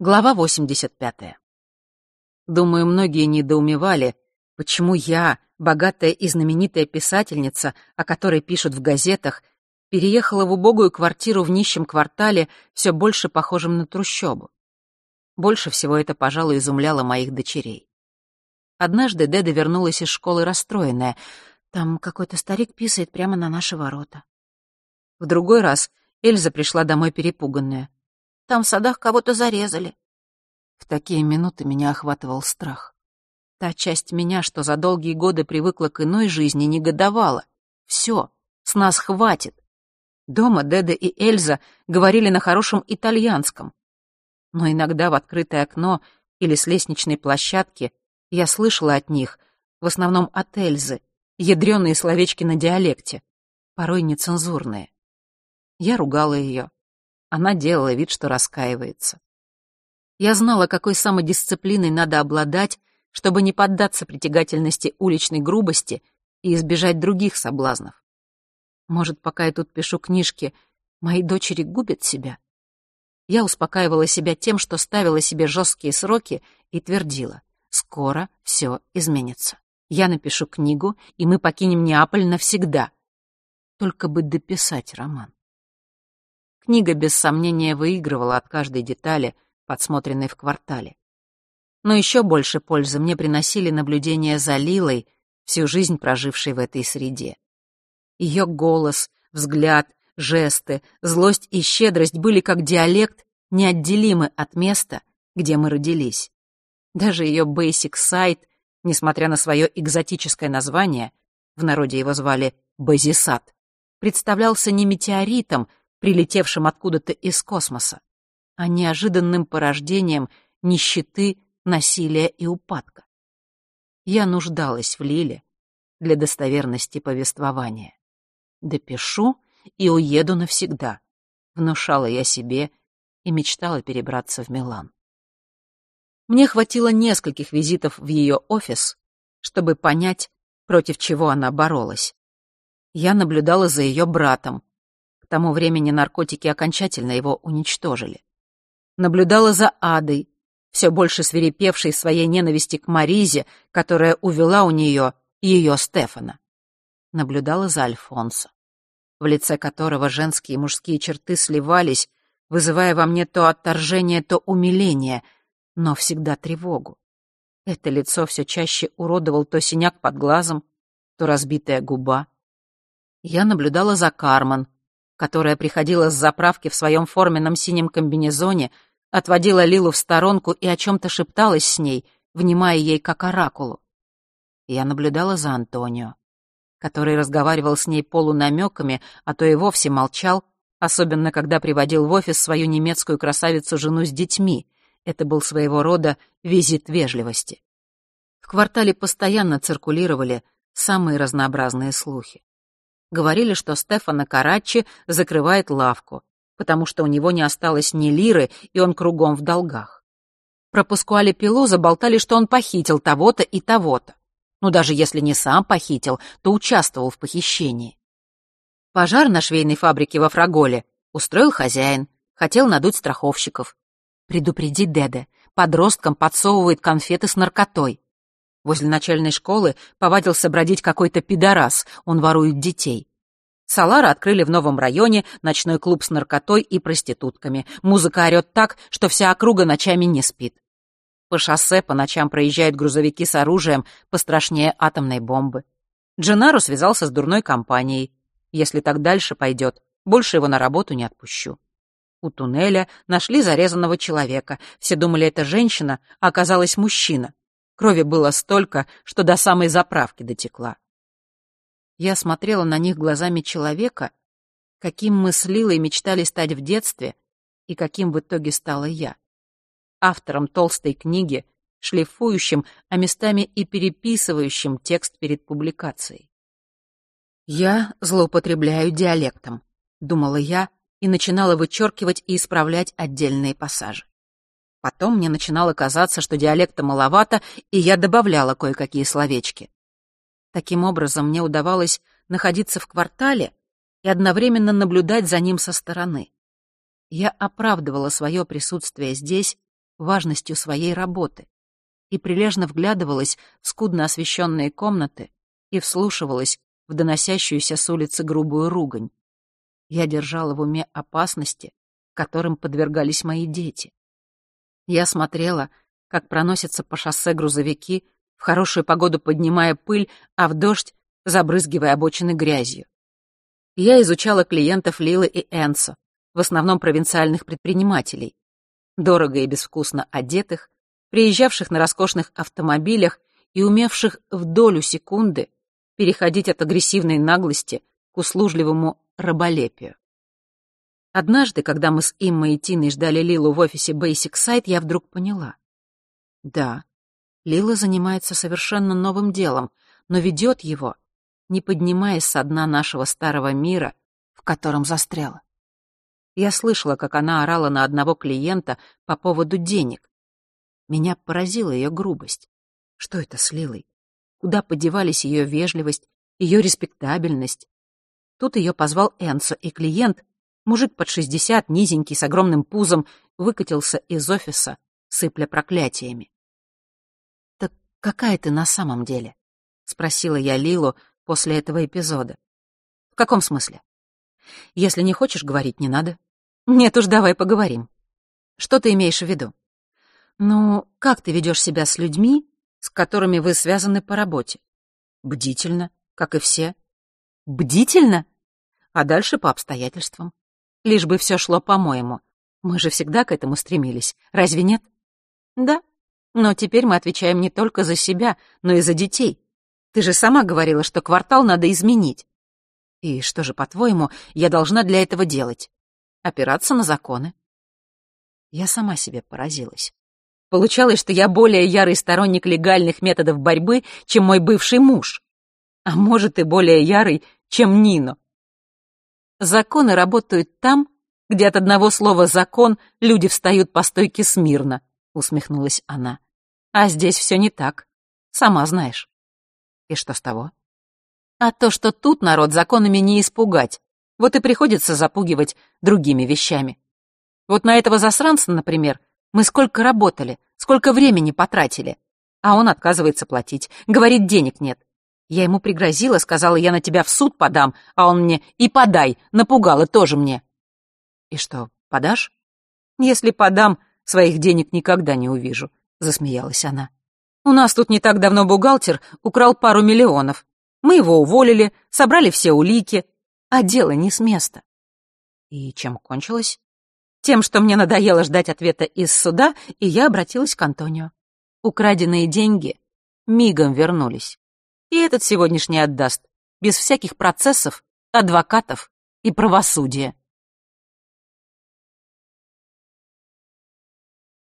Глава 85. Думаю, многие недоумевали, почему я, богатая и знаменитая писательница, о которой пишут в газетах, переехала в убогую квартиру в нищем квартале, все больше похожем на трущобу. Больше всего это, пожалуй, изумляло моих дочерей. Однажды Деда вернулась из школы расстроенная. Там какой-то старик писает прямо на наши ворота. В другой раз Эльза пришла домой перепуганная. Там в садах кого-то зарезали. В такие минуты меня охватывал страх. Та часть меня, что за долгие годы привыкла к иной жизни, негодовала. Все, с нас хватит. Дома Деда и Эльза говорили на хорошем итальянском. Но иногда в открытое окно или с лестничной площадки я слышала от них, в основном от Эльзы, ядреные словечки на диалекте, порой нецензурные. Я ругала ее, она делала вид, что раскаивается. Я знала, какой самодисциплиной надо обладать, чтобы не поддаться притягательности уличной грубости и избежать других соблазнов. Может, пока я тут пишу книжки, мои дочери губят себя? Я успокаивала себя тем, что ставила себе жесткие сроки и твердила, скоро все изменится. Я напишу книгу, и мы покинем Неаполь навсегда. Только бы дописать роман. Книга без сомнения выигрывала от каждой детали, подсмотренной в квартале. Но еще больше пользы мне приносили наблюдения за Лилой, всю жизнь прожившей в этой среде. Ее голос, взгляд, жесты, злость и щедрость были как диалект, неотделимы от места, где мы родились. Даже ее Basic Site, несмотря на свое экзотическое название, в народе его звали Базисат, представлялся не метеоритом, прилетевшим откуда-то из космоса, а неожиданным порождением нищеты, насилия и упадка. Я нуждалась в Лиле для достоверности повествования. Допишу и уеду навсегда, внушала я себе и мечтала перебраться в Милан. Мне хватило нескольких визитов в ее офис, чтобы понять, против чего она боролась. Я наблюдала за ее братом, к тому времени наркотики окончательно его уничтожили. Наблюдала за Адой, все больше свирепевшей своей ненависти к Маризе, которая увела у нее ее Стефана. Наблюдала за Альфонсо, в лице которого женские и мужские черты сливались, вызывая во мне то отторжение, то умиление, но всегда тревогу. Это лицо все чаще уродовал то синяк под глазом, то разбитая губа. Я наблюдала за Карман, которая приходила с заправки в своем форменном синем комбинезоне, отводила Лилу в сторонку и о чем-то шепталась с ней, внимая ей как оракулу. Я наблюдала за Антонио, который разговаривал с ней полунамеками, а то и вовсе молчал, особенно когда приводил в офис свою немецкую красавицу-жену с детьми. Это был своего рода визит вежливости. В квартале постоянно циркулировали самые разнообразные слухи. Говорили, что Стефано Караччи закрывает лавку, потому что у него не осталось ни лиры, и он кругом в долгах. Про Паскуале Пилу заболтали, что он похитил того-то и того-то. Ну, даже если не сам похитил, то участвовал в похищении. Пожар на швейной фабрике во Фраголе устроил хозяин, хотел надуть страховщиков. Предупреди Деде, подросткам подсовывает конфеты с наркотой. Возле начальной школы повадился бродить какой-то пидорас, он ворует детей. Салара открыли в новом районе ночной клуб с наркотой и проститутками. Музыка орёт так, что вся округа ночами не спит. По шоссе по ночам проезжают грузовики с оружием пострашнее атомной бомбы. Дженаро связался с дурной компанией. Если так дальше пойдет, больше его на работу не отпущу. У туннеля нашли зарезанного человека. Все думали, это женщина, а оказалось мужчина. Крови было столько, что до самой заправки дотекла. Я смотрела на них глазами человека, каким мы с Лилой мечтали стать в детстве и каким в итоге стала я. Автором толстой книги, шлифующим, а местами и переписывающим текст перед публикацией. «Я злоупотребляю диалектом», — думала я и начинала вычеркивать и исправлять отдельные пассажи. Потом мне начинало казаться, что диалекта маловато, и я добавляла кое-какие словечки. Таким образом, мне удавалось находиться в квартале и одновременно наблюдать за ним со стороны. Я оправдывала свое присутствие здесь важностью своей работы и прилежно вглядывалась в скудно освещенные комнаты и вслушивалась в доносящуюся с улицы грубую ругань. Я держала в уме опасности, которым подвергались мои дети. Я смотрела, как проносятся по шоссе грузовики, в хорошую погоду поднимая пыль, а в дождь забрызгивая обочины грязью. Я изучала клиентов Лилы и Энсо, в основном провинциальных предпринимателей, дорого и безвкусно одетых, приезжавших на роскошных автомобилях и умевших в долю секунды переходить от агрессивной наглости к услужливому раболепию. Однажды, когда мы с Иммой и Тиной ждали Лилу в офисе Basic Site, я вдруг поняла. Да, Лила занимается совершенно новым делом, но ведет его, не поднимаясь со дна нашего старого мира, в котором застряла. Я слышала, как она орала на одного клиента по поводу денег. Меня поразила ее грубость. Что это с Лилой? Куда подевались ее вежливость, ее респектабельность? Тут ее позвал Энсо, и клиент, мужик под шестьдесят, низенький, с огромным пузом, выкатился из офиса, сыпля проклятиями. «Так какая ты на самом деле?» — спросила я Лилу после этого эпизода. «В каком смысле?» «Если не хочешь говорить, не надо. Нет уж, давай поговорим. Что ты имеешь в виду? Ну, как ты ведешь себя с людьми, с которыми вы связаны по работе? Бдительно, как и все. Бдительно? А дальше по обстоятельствам. Лишь бы все шло по-моему. Мы же всегда к этому стремились, разве нет? Да, но теперь мы отвечаем не только за себя, но и за детей. Ты же сама говорила, что квартал надо изменить. И что же, по-твоему, я должна для этого делать? опираться на законы. Я сама себе поразилась. Получалось, что я более ярый сторонник легальных методов борьбы, чем мой бывший муж. А может, и более ярый, чем Нино. Законы работают там, где от одного слова «закон» люди встают по стойке смирно, усмехнулась она. А здесь все не так. Сама знаешь. И что с того? А то, что тут народ законами не испугать. Вот и приходится запугивать другими вещами. Вот на этого засранца, например, мы сколько работали, сколько времени потратили. А он отказывается платить, говорит, денег нет. Я ему пригрозила, сказала, я на тебя в суд подам, а он мне и подай, напугала тоже мне. И что, подашь? Если подам, своих денег никогда не увижу, засмеялась она. У нас тут не так давно бухгалтер украл пару миллионов. Мы его уволили, собрали все улики, а дело не с места. И чем кончилось? Тем, что мне надоело ждать ответа из суда, и я обратилась к Антонио. Украденные деньги мигом вернулись. И этот сегодняшний отдаст, без всяких процессов, адвокатов и правосудия.